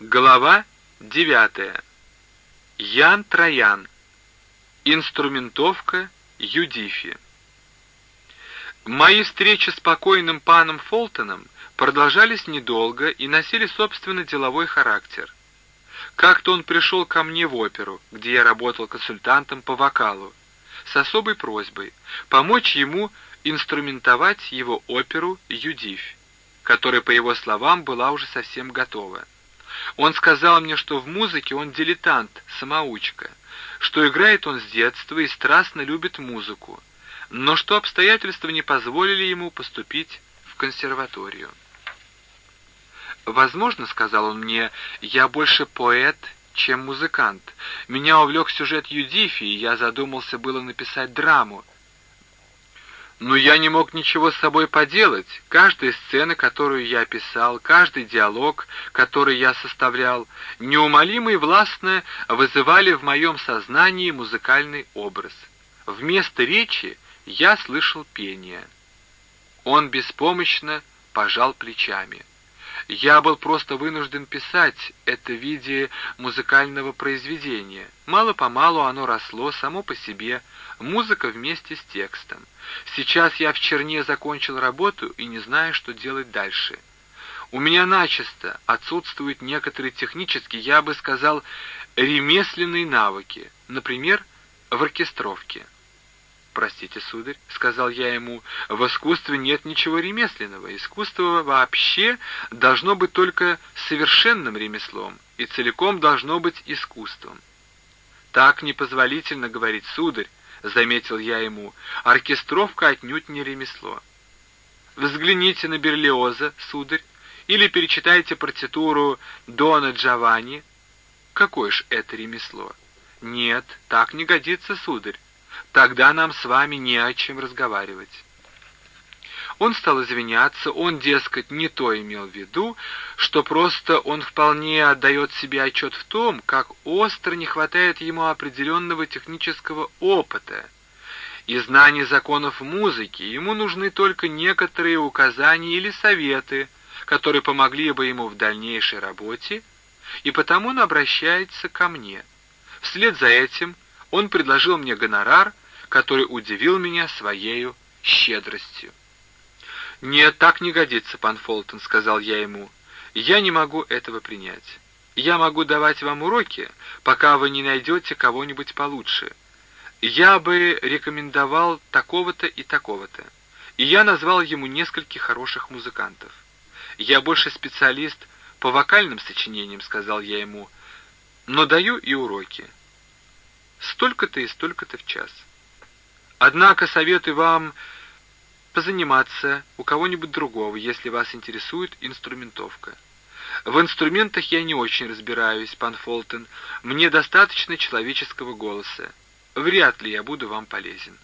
Глава 9. Ян Троян. Инструментовка Юдифи. Мои встречи с покойным паном Фолтоном продолжались недолго и носили, собственно, деловой характер. Как-то он пришел ко мне в оперу, где я работал консультантом по вокалу, с особой просьбой помочь ему инструментовать его оперу «Юдифь», которая, по его словам, была уже совсем готова. Он сказал мне, что в музыке он дилетант, самоучка, что играет он с детства и страстно любит музыку, но что обстоятельства не позволили ему поступить в консерваторию. «Возможно, — сказал он мне, — я больше поэт, чем музыкант. Меня увлек сюжет Юдифи, и я задумался было написать драму, но я не мог ничего с собой поделать. Каждая сцена, которую я писал, каждый диалог, который я составлял, неумолимо и властно вызывали в моем сознании музыкальный образ. Вместо речи я слышал пение. Он беспомощно пожал плечами. Я был просто вынужден писать это в виде музыкального произведения. Мало-помалу оно росло само по себе, музыка вместе с текстом. Сейчас я в черне закончил работу и не знаю, что делать дальше. У меня начисто отсутствуют некоторые технические, я бы сказал, ремесленные навыки, например, в оркестровке. «Простите, сударь», — сказал я ему, — «в искусстве нет ничего ремесленного. Искусство вообще должно быть только совершенным ремеслом и целиком должно быть искусством». «Так непозволительно говорить, сударь», — заметил я ему, — «оркестровка отнюдь не ремесло». Взгляните на Берлиоза, сударь, или перечитайте партитуру Дона Джованни. Какое ж это ремесло? Нет, так не годится, сударь. Тогда нам с вами не о чем разговаривать. Он стал извиняться, он, дескать, не то имел в виду, что просто он вполне отдает себе отчет в том, как остро не хватает ему определенного технического опыта и знаний законов музыки, ему нужны только некоторые указания или советы, которые помогли бы ему в дальнейшей работе, и потому он обращается ко мне. Вслед за этим он предложил мне гонорар, который удивил меня своей щедростью. «Нет, так не годится, пан Фолтон», — сказал я ему. «Я не могу этого принять. Я могу давать вам уроки, пока вы не найдете кого-нибудь получше. Я бы рекомендовал такого-то и такого-то». И я назвал ему нескольких хороших музыкантов. «Я больше специалист по вокальным сочинениям», — сказал я ему, — «но даю и уроки. Столько-то и столько-то в час. Однако советую вам позаниматься у кого-нибудь другого, если вас интересует инструментовка. В инструментах я не очень разбираюсь, пан Фолтон. Мне достаточно человеческого голоса. Вряд ли я буду вам полезен.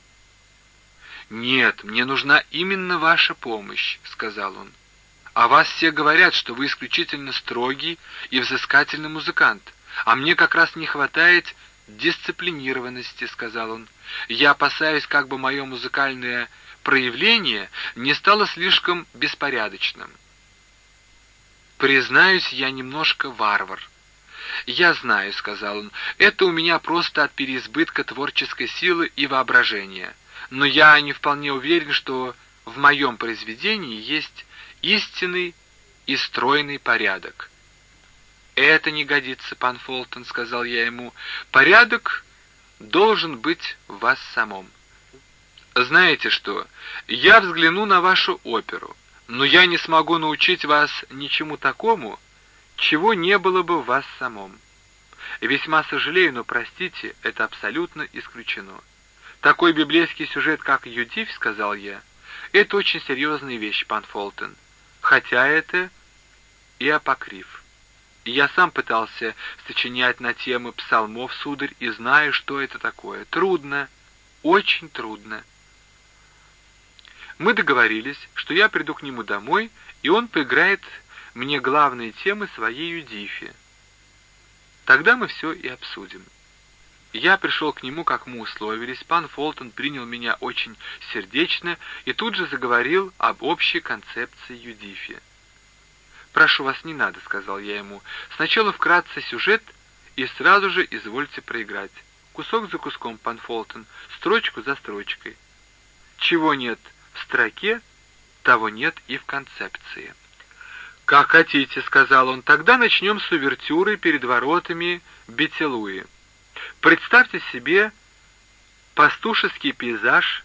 «Нет, мне нужна именно ваша помощь», — сказал он. «А вас все говорят, что вы исключительно строгий и взыскательный музыкант, а мне как раз не хватает дисциплинированности», — сказал он. «Я опасаюсь, как бы мое музыкальное проявление не стало слишком беспорядочным. Признаюсь, я немножко варвар. «Я знаю», — сказал он, — «это у меня просто от переизбытка творческой силы и воображения. Но я не вполне уверен, что в моем произведении есть истинный и стройный порядок». «Это не годится, пан Фолтон», — сказал я ему. «Порядок должен быть в вас самом». Знаете что, я взгляну на вашу оперу, но я не смогу научить вас ничему такому, чего не было бы в вас самом. Весьма сожалею, но простите, это абсолютно исключено. Такой библейский сюжет, как Юдив, сказал я, это очень серьезная вещь, пан Фолтон, хотя это и апокриф. И я сам пытался сочинять на темы псалмов, сударь, и знаю, что это такое. Трудно, очень трудно. Мы договорились, что я приду к нему домой, и он поиграет мне главные темы своей Юдифи. Тогда мы все и обсудим. Я пришел к нему, как мы условились, пан Фолтон принял меня очень сердечно и тут же заговорил об общей концепции Юдифи. «Прошу вас, не надо», — сказал я ему. «Сначала вкратце сюжет, и сразу же извольте проиграть. Кусок за куском, пан Фолтон, строчку за строчкой. Чего нет в строке, того нет и в концепции». «Как хотите», — сказал он, — «тогда начнем с увертюры перед воротами Бетелуи. Представьте себе пастушеский пейзаж,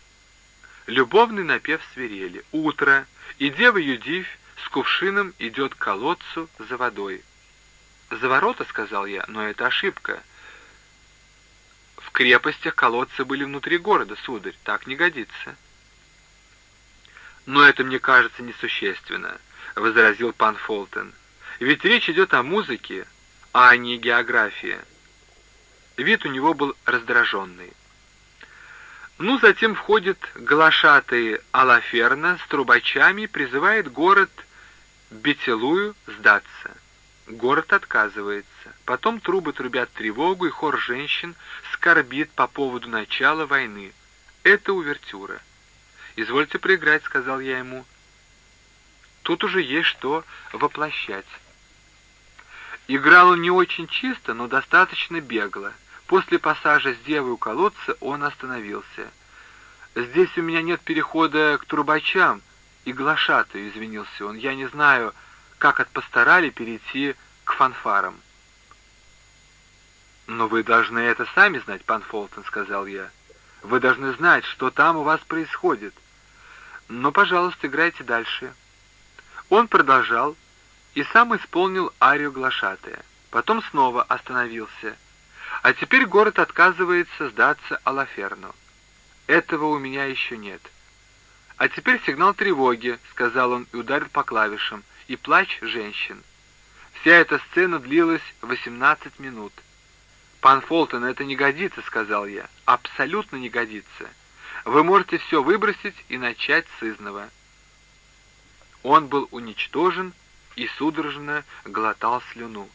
любовный напев свирели, утро, и дева Юдивь с кувшином идет к колодцу за водой. «За ворота», — сказал я, — «но это ошибка». «В крепостях колодцы были внутри города, сударь, так не годится». «Но это, мне кажется, несущественно», — возразил пан Фолтон. «Ведь речь идет о музыке, а не географии». Вид у него был раздраженный. Ну, затем входит глашатый Алаферна с трубачами, призывает город Бетелую сдаться. Город отказывается. Потом трубы трубят тревогу, и хор женщин скорбит по поводу начала войны. Это увертюра. «Извольте проиграть», — сказал я ему. Тут уже есть что воплощать. Играл он не очень чисто, но достаточно бегло. После пассажа с девой у колодца он остановился. «Здесь у меня нет перехода к трубачам и глашатаю», — извинился он. «Я не знаю, как от пасторали перейти к фанфарам». «Но вы должны это сами знать, пан Фолтон», — сказал я. «Вы должны знать, что там у вас происходит. Но, пожалуйста, играйте дальше». Он продолжал и сам исполнил арию глашатая. Потом снова остановился — а теперь город отказывается сдаться Алаферну. Этого у меня еще нет. А теперь сигнал тревоги, сказал он и ударил по клавишам, и плач женщин. Вся эта сцена длилась 18 минут. «Пан Фолтон, это не годится», — сказал я. «Абсолютно не годится. Вы можете все выбросить и начать с изного». Он был уничтожен и судорожно глотал слюну.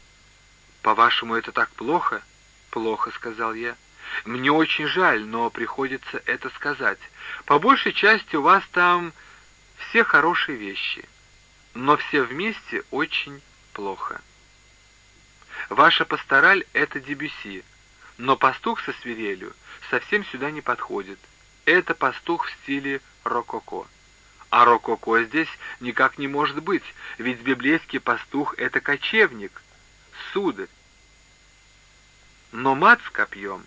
«По-вашему, это так плохо?» «Плохо», — сказал я. «Мне очень жаль, но приходится это сказать. По большей части у вас там все хорошие вещи, но все вместе очень плохо. Ваша пастораль — это Дебюси, но пастух со свирелью совсем сюда не подходит. Это пастух в стиле рококо. А рококо здесь никак не может быть, ведь библейский пастух — это кочевник, сударь. Но мат с копьем.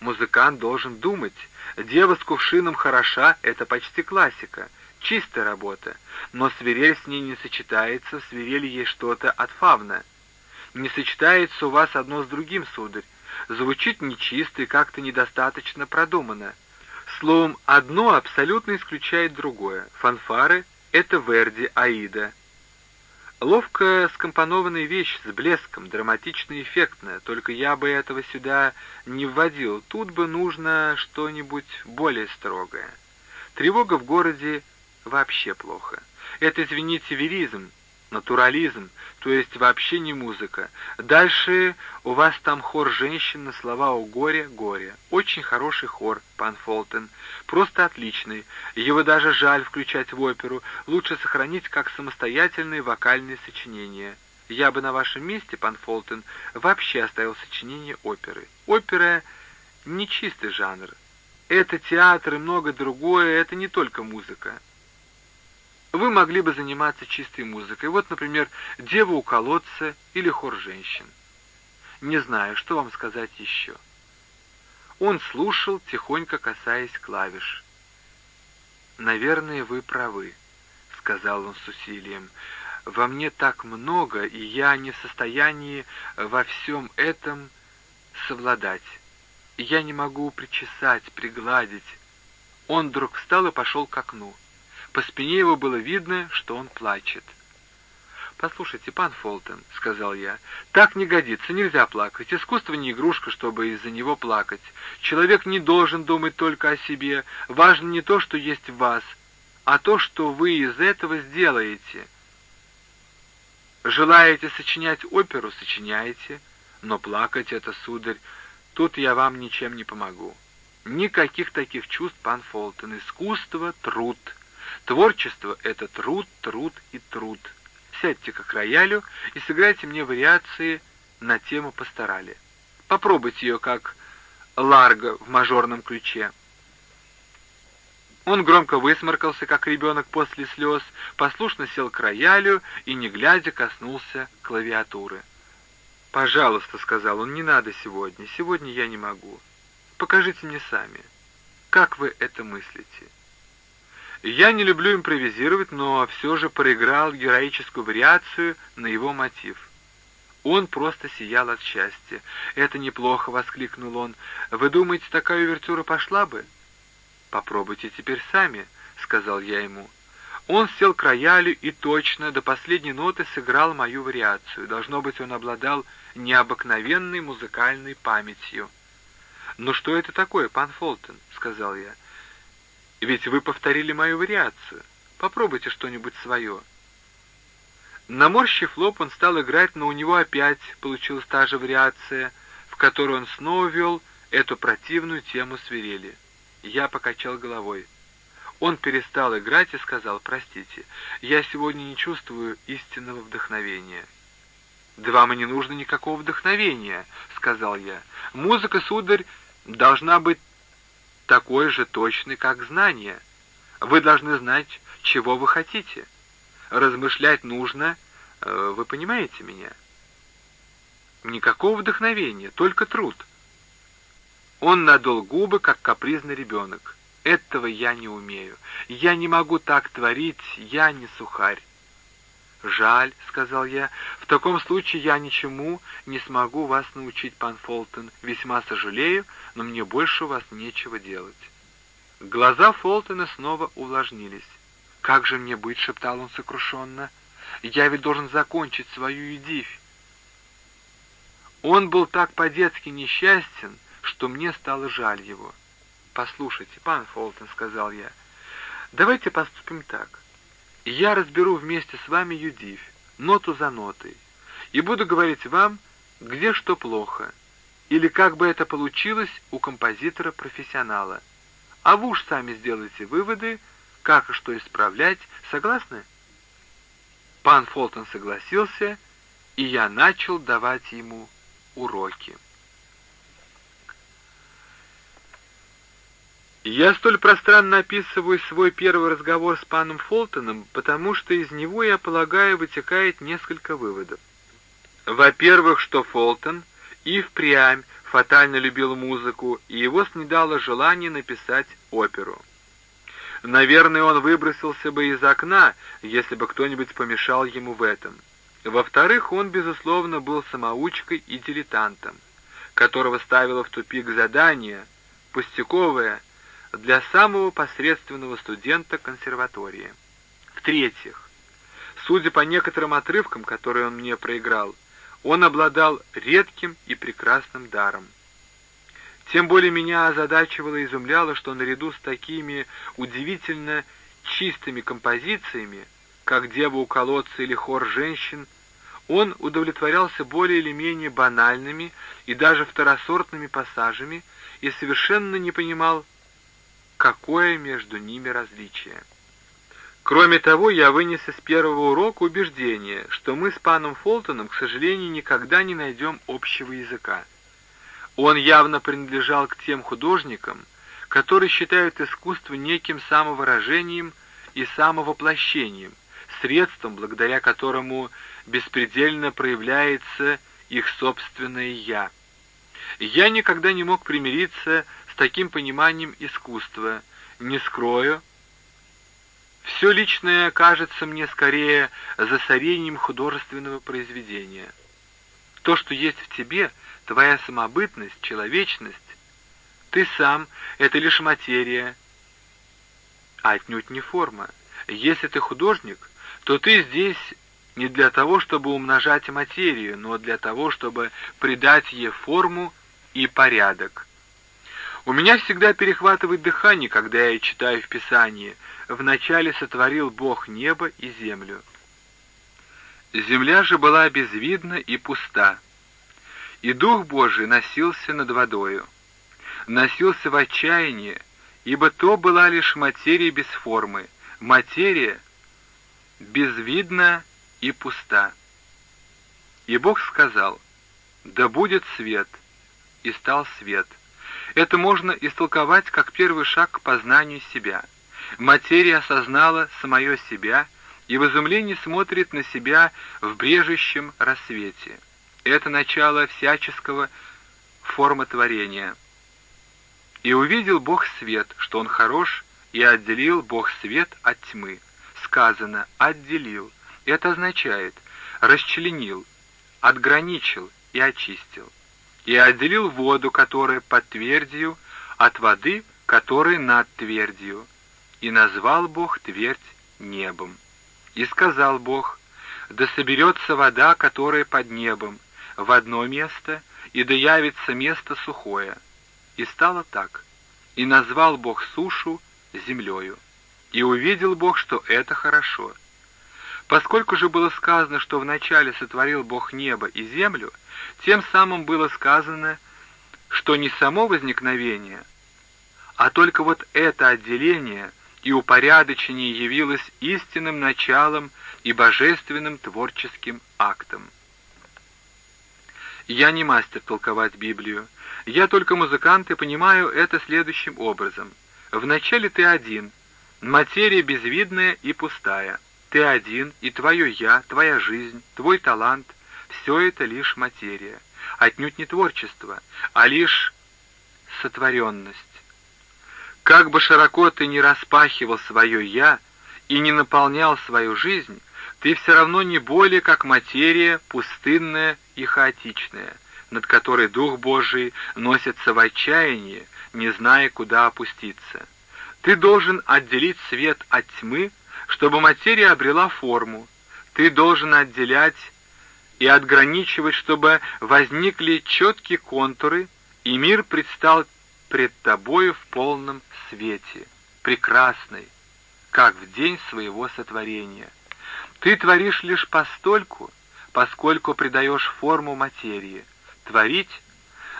Музыкант должен думать. Дева с кувшином хороша, это почти классика. Чистая работа. Но свирель с ней не сочетается, в свирели есть что-то от фавна. Не сочетается у вас одно с другим, сударь. Звучит нечисто и как-то недостаточно продумано. Словом, одно абсолютно исключает другое. Фанфары — это Верди, Аида. Ловко скомпонованная вещь с блеском, драматично и эффектная, только я бы этого сюда не вводил, тут бы нужно что-нибудь более строгое. Тревога в городе вообще плохо. Это, извините, веризм, натурализм, то есть вообще не музыка. Дальше у вас там хор женщин на слова «О горе, горе». Очень хороший хор, пан Фолтен, просто отличный. Его даже жаль включать в оперу, лучше сохранить как самостоятельные вокальные сочинения. Я бы на вашем месте, пан Фолтен, вообще оставил сочинение оперы. Опера — не чистый жанр. Это театр и много другое, это не только музыка. Вы могли бы заниматься чистой музыкой. Вот, например, «Дева у колодца» или «Хор женщин». Не знаю, что вам сказать еще. Он слушал, тихонько касаясь клавиш. «Наверное, вы правы», — сказал он с усилием. «Во мне так много, и я не в состоянии во всем этом совладать. Я не могу причесать, пригладить». Он вдруг встал и пошел к окну. По спине его было видно, что он плачет. «Послушайте, пан Фолтон», — сказал я, — «так не годится, нельзя плакать. Искусство не игрушка, чтобы из-за него плакать. Человек не должен думать только о себе. Важно не то, что есть в вас, а то, что вы из этого сделаете. Желаете сочинять оперу — сочиняйте, но плакать — это, сударь, тут я вам ничем не помогу. Никаких таких чувств, пан Фолтон. Искусство — труд». Творчество — это труд, труд и труд. сядьте-ка к роялю и сыграйте мне вариации на тему пасторали. Попробуйте ее как ларго в мажорном ключе. Он громко высморкался, как ребенок после слез, послушно сел к роялю и, не глядя, коснулся клавиатуры. «Пожалуйста», — сказал он, — «не надо сегодня. Сегодня я не могу. Покажите мне сами. Как вы это мыслите?» Я не люблю импровизировать, но все же проиграл героическую вариацию на его мотив. Он просто сиял от счастья. «Это неплохо!» — воскликнул он. «Вы думаете, такая увертюра пошла бы?» «Попробуйте теперь сами», — сказал я ему. Он сел к роялю и точно до последней ноты сыграл мою вариацию. Должно быть, он обладал необыкновенной музыкальной памятью. «Ну что это такое, пан Фолтон?» — сказал я. «Ведь вы повторили мою вариацию. Попробуйте что-нибудь свое». Наморщив лоб, он стал играть, но у него опять получилась та же вариация, в которой он снова вел эту противную тему свирели. Я покачал головой. Он перестал играть и сказал, «Простите, я сегодня не чувствую истинного вдохновения». «Да вам и не нужно никакого вдохновения», — сказал я. «Музыка, сударь, должна быть такой же точной, как знание. Вы должны знать, чего вы хотите. Размышлять нужно, э, вы понимаете меня?» «Никакого вдохновения, только труд». Он надул губы, как капризный ребенок. Этого я не умею. Я не могу так творить, я не сухарь. «Жаль», — сказал я, — «в таком случае я ничему не смогу вас научить, пан Фолтон. Весьма сожалею, но мне больше у вас нечего делать». Глаза Фолтона снова увлажнились. «Как же мне быть?» — шептал он сокрушенно. «Я ведь должен закончить свою Эдивь». Он был так по-детски несчастен, что мне стало жаль его. «Послушайте, пан Фолтон», — сказал я, — «давайте поступим так. Я разберу вместе с вами Юдивь, ноту за нотой, и буду говорить вам, где что плохо, или как бы это получилось у композитора-профессионала. А вы уж сами сделайте выводы, как и что исправлять. Согласны?» Пан Фолтон согласился, и я начал давать ему уроки. Я столь пространно описываю свой первый разговор с паном Фолтоном, потому что из него, я полагаю, вытекает несколько выводов. Во-первых, что Фолтон и впрямь фатально любил музыку, и его снедало желание написать оперу. Наверное, он выбросился бы из окна, если бы кто-нибудь помешал ему в этом. Во-вторых, он, безусловно, был самоучкой и дилетантом, которого ставило в тупик задание, пустяковое, для самого посредственного студента консерватории. В-третьих, судя по некоторым отрывкам, которые он мне проиграл, он обладал редким и прекрасным даром. Тем более меня озадачивало и изумляло, что наряду с такими удивительно чистыми композициями, как «Дева у колодца» или «Хор женщин», он удовлетворялся более или менее банальными и даже второсортными пассажами и совершенно не понимал какое между ними различие. Кроме того, я вынес из первого урока убеждение, что мы с паном Фолтоном, к сожалению, никогда не найдем общего языка. Он явно принадлежал к тем художникам, которые считают искусство неким самовыражением и самовоплощением, средством, благодаря которому беспредельно проявляется их собственное «я». Я никогда не мог примириться таким пониманием искусства. Не скрою, все личное кажется мне скорее засорением художественного произведения. То, что есть в тебе, твоя самобытность, человечность, ты сам — это лишь материя, а отнюдь не форма. Если ты художник, то ты здесь не для того, чтобы умножать материю, но для того, чтобы придать ей форму и порядок. У меня всегда перехватывает дыхание, когда я читаю в Писании «Вначале сотворил Бог небо и землю». Земля же была безвидна и пуста, и Дух Божий носился над водою. Носился в отчаянии, ибо то была лишь материя без формы, материя безвидна и пуста. И Бог сказал, «Да будет свет», и стал свет. Это можно истолковать как первый шаг к познанию себя. Материя осознала самое себя и в изумлении смотрит на себя в брежущем рассвете. Это начало всяческого формотворения. «И увидел Бог свет, что он хорош, и отделил Бог свет от тьмы». Сказано «отделил». Это означает «расчленил», «отграничил» и «очистил». И отделил воду, которая под твердью, от воды, которая над твердью. И назвал Бог твердь небом. И сказал Бог, да соберется вода, которая под небом, в одно место, и да явится место сухое. И стало так. И назвал Бог сушу землею. И увидел Бог, что это хорошо. Поскольку же было сказано, что вначале сотворил Бог небо и землю, тем самым было сказано, что не само возникновение, а только вот это отделение и упорядочение явилось истинным началом и божественным творческим актом. Я не мастер толковать Библию. Я только музыкант и понимаю это следующим образом. Вначале ты один, материя безвидная и пустая. Ты один, и твое «я», твоя жизнь, твой талант — все это лишь материя. Отнюдь не творчество, а лишь сотворенность. Как бы широко ты ни распахивал свое «я» и не наполнял свою жизнь, ты все равно не более как материя пустынная и хаотичная, над которой Дух Божий носится в отчаянии, не зная, куда опуститься. Ты должен отделить свет от тьмы, чтобы материя обрела форму. Ты должен отделять и отграничивать, чтобы возникли четкие контуры, и мир предстал пред тобою в полном свете, прекрасный, как в день своего сотворения. Ты творишь лишь постольку, поскольку придаешь форму материи. Творить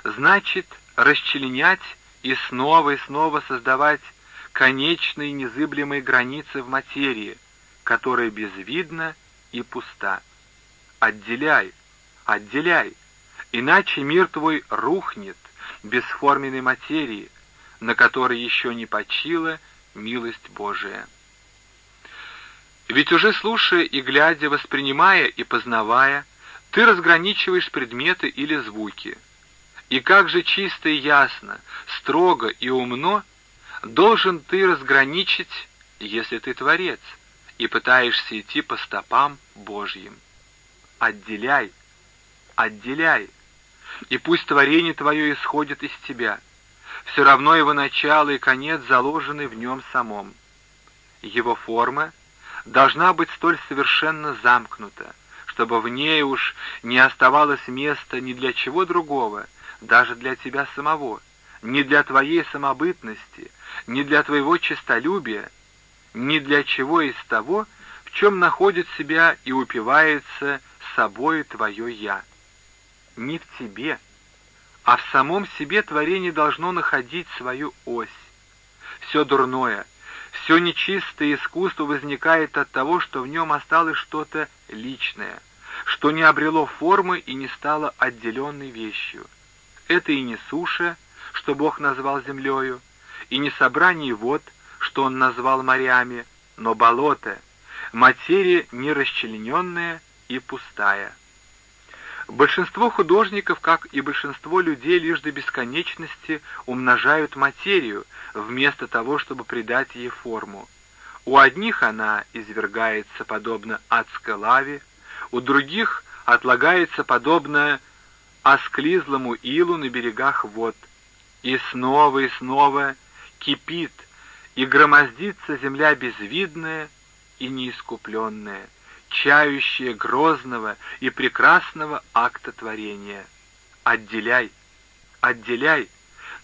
значит расчленять и снова и снова создавать конечные незыблемые границы в материи, которая безвидна и пуста. Отделяй, отделяй, иначе мир твой рухнет бесформенной материи, на которой еще не почила милость Божия. Ведь уже слушая и глядя, воспринимая и познавая, ты разграничиваешь предметы или звуки. И как же чисто и ясно, строго и умно должен ты разграничить, если ты творец, и пытаешься идти по стопам Божьим. Отделяй, отделяй, и пусть творение твое исходит из тебя. Все равно его начало и конец заложены в нем самом. Его форма должна быть столь совершенно замкнута, чтобы в ней уж не оставалось места ни для чего другого, даже для тебя самого, ни для твоей самобытности, ни для твоего честолюбия, ни для чего из того, в чем находит себя и упивается собой твое «я». Не в тебе, а в самом себе творение должно находить свою ось. Все дурное, все нечистое искусство возникает от того, что в нем осталось что-то личное, что не обрело формы и не стало отделенной вещью. Это и не суша, что Бог назвал землею, и не собрание вод, что Он назвал морями, но болото, материя нерасчлененная и пустая. Большинство художников, как и большинство людей, лишь до бесконечности умножают материю, вместо того, чтобы придать ей форму. У одних она извергается подобно адской лаве, у других отлагается подобно осклизлому илу на берегах вод, и снова и снова кипит, и громоздится земля безвидная и неискупленная, чающая грозного и прекрасного акта творения. Отделяй, отделяй,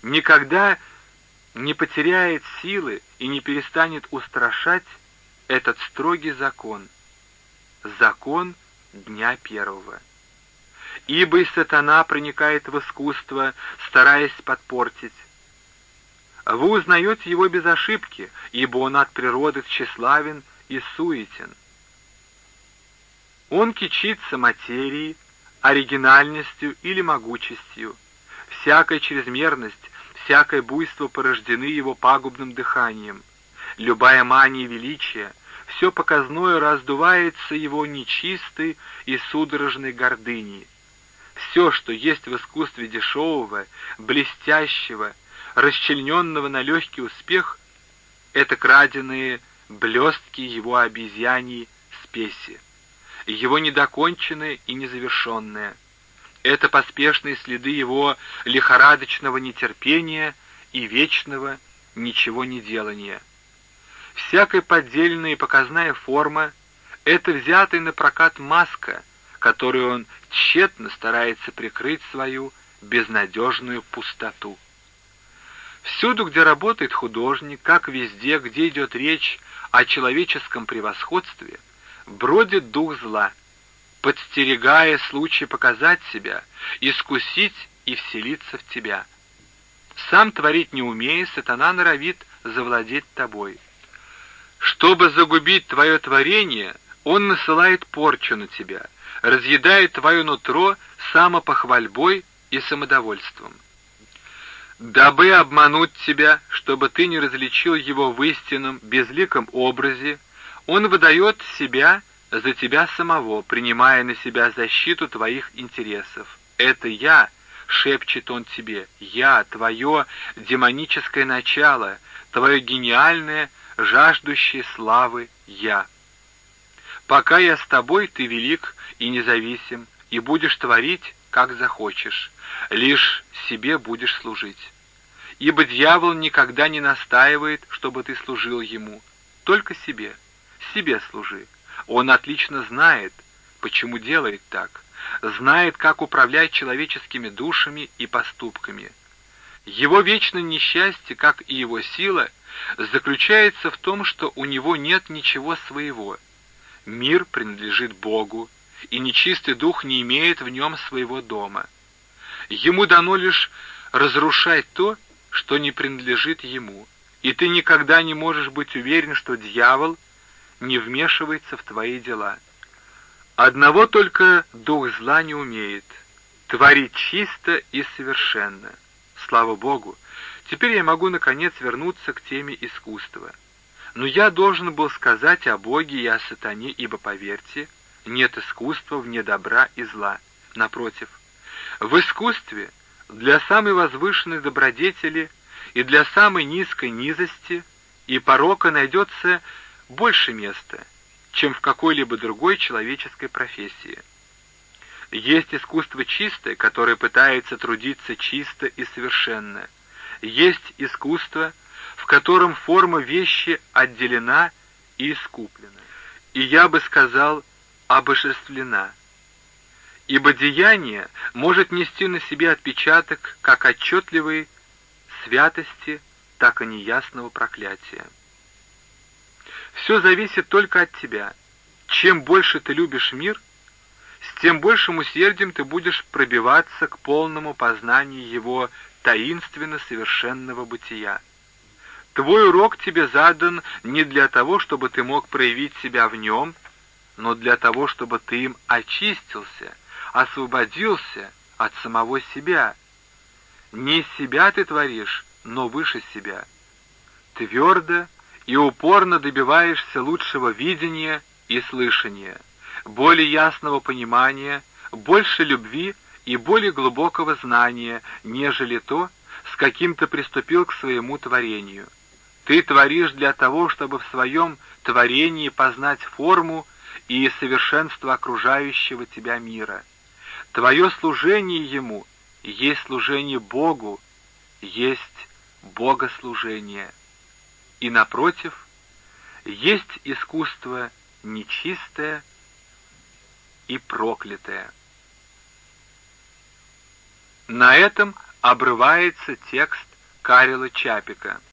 никогда не потеряет силы и не перестанет устрашать этот строгий закон, закон дня первого. Ибо и сатана проникает в искусство, стараясь подпортить. Вы узнаете его без ошибки, ибо он от природы тщеславен и суетен. Он кичится материей, оригинальностью или могучестью. Всякая чрезмерность, всякое буйство порождены его пагубным дыханием. Любая мания величия, все показное раздувается его нечистой и судорожной гордыней. Все, что есть в искусстве дешевого, блестящего, расчлененного на легкий успех, это краденые блестки его обезьяний спеси, его недоконченное и незавершенное. Это поспешные следы его лихорадочного нетерпения и вечного ничего не делания. Всякая поддельная и показная форма — это взятая на прокат маска, которую он тщетно старается прикрыть свою безнадежную пустоту. Всюду, где работает художник, как везде, где идет речь о человеческом превосходстве, бродит дух зла, подстерегая случай показать себя, искусить и вселиться в тебя. Сам творить не умея, сатана норовит завладеть тобой. Чтобы загубить твое творение, он насылает порчу на тебя, разъедает твое нутро самопохвальбой и самодовольством. Дабы обмануть тебя, чтобы ты не различил его в истинном, безликом образе, он выдает себя за тебя самого, принимая на себя защиту твоих интересов. «Это я», — шепчет он тебе, — «я, твое демоническое начало, твое гениальное, жаждущее славы я». Пока я с тобой, ты велик и независим, и будешь творить, как захочешь, лишь себе будешь служить. Ибо дьявол никогда не настаивает, чтобы ты служил ему, только себе, себе служи. Он отлично знает, почему делает так, знает, как управлять человеческими душами и поступками. Его вечное несчастье, как и его сила, заключается в том, что у него нет ничего своего. Мир принадлежит Богу, и нечистый дух не имеет в нем своего дома. Ему дано лишь разрушать то, что не принадлежит ему, и ты никогда не можешь быть уверен, что дьявол не вмешивается в твои дела. Одного только дух зла не умеет — творить чисто и совершенно. Слава Богу, теперь я могу наконец вернуться к теме искусства. Но я должен был сказать о Боге и о сатане, ибо, поверьте, нет искусства вне добра и зла. Напротив, в искусстве для самой возвышенной добродетели и для самой низкой низости и порока найдется больше места, чем в какой-либо другой человеческой профессии. Есть искусство чистое, которое пытается трудиться чисто и совершенно. Есть искусство, в котором форма вещи отделена и искуплена. И я бы сказал, обожествлена. Ибо деяние может нести на себе отпечаток как отчетливой святости, так и неясного проклятия. Все зависит только от тебя. Чем больше ты любишь мир, с тем большим усердием ты будешь пробиваться к полному познанию его таинственно совершенного бытия. Твой урок тебе задан не для того, чтобы ты мог проявить себя в нем, но для того, чтобы ты им очистился, освободился от самого себя. Не себя ты творишь, но выше себя. Твердо и упорно добиваешься лучшего видения и слышания, более ясного понимания, больше любви и более глубокого знания, нежели то, с каким ты приступил к своему творению. Ты творишь для того, чтобы в своем творении познать форму и совершенство окружающего тебя мира. Твое служение Ему есть служение Богу, есть богослужение и, напротив, есть искусство нечистое и проклятое. На этом обрывается текст Карела Чапика.